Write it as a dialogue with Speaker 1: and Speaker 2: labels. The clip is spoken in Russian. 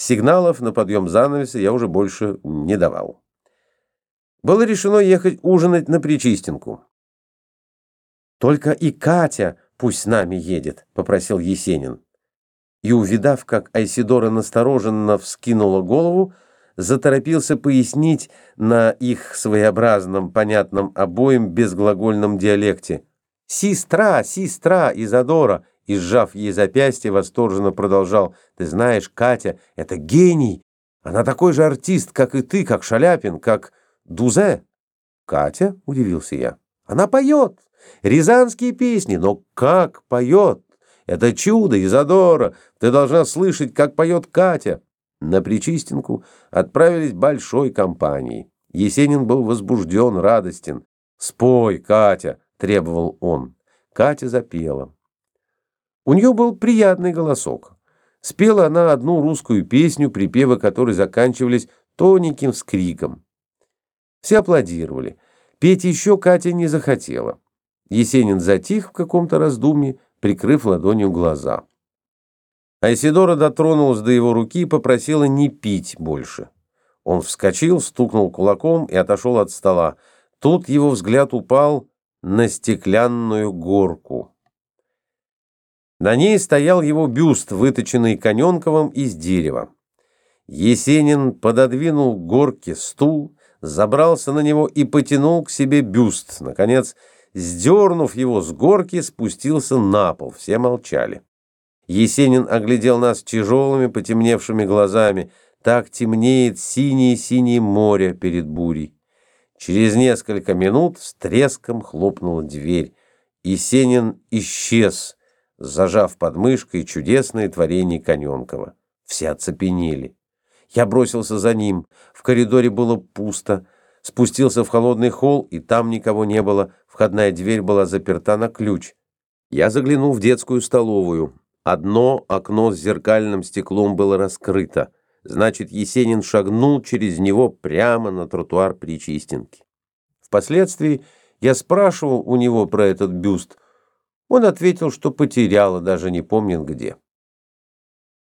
Speaker 1: Сигналов на подъем занавеса я уже больше не давал. Было решено ехать ужинать на Причистенку. «Только и Катя пусть с нами едет», — попросил Есенин. И, увидав, как Айсидора настороженно вскинула голову, заторопился пояснить на их своеобразном, понятном обоим безглагольном диалекте. «Сестра, сестра, Изадора!» И, сжав ей запястье, восторженно продолжал. «Ты знаешь, Катя, это гений! Она такой же артист, как и ты, как Шаляпин, как Дузе!» «Катя?» — удивился я. «Она поет! Рязанские песни, но как поет! Это чудо, Изадора! Ты должна слышать, как поет Катя!» На Причистенку отправились большой компанией. Есенин был возбужден, радостен. «Спой, Катя!» — требовал он. Катя запела. У нее был приятный голосок. Спела она одну русскую песню, припевы которой заканчивались тоненьким скриком. Все аплодировали. Петь еще Катя не захотела. Есенин затих в каком-то раздумье, прикрыв ладонью глаза. Айсидора дотронулась до его руки и попросила не пить больше. Он вскочил, стукнул кулаком и отошел от стола. Тут его взгляд упал на стеклянную горку. На ней стоял его бюст, выточенный Коненковым из дерева. Есенин пододвинул к горке стул, забрался на него и потянул к себе бюст. Наконец, сдернув его с горки, спустился на пол. Все молчали. Есенин оглядел нас тяжелыми, потемневшими глазами. Так темнеет синее-синее море перед бурей. Через несколько минут с треском хлопнула дверь. Есенин исчез, зажав под мышкой чудесное творение Коненкова. Все оцепенели. Я бросился за ним. В коридоре было пусто. Спустился в холодный холл, и там никого не было. Входная дверь была заперта на ключ. Я заглянул в детскую столовую. Одно окно с зеркальным стеклом было раскрыто. Значит, Есенин шагнул через него прямо на тротуар Причистенки. Впоследствии я спрашивал у него про этот бюст. Он ответил, что потерял, и даже не помнит где.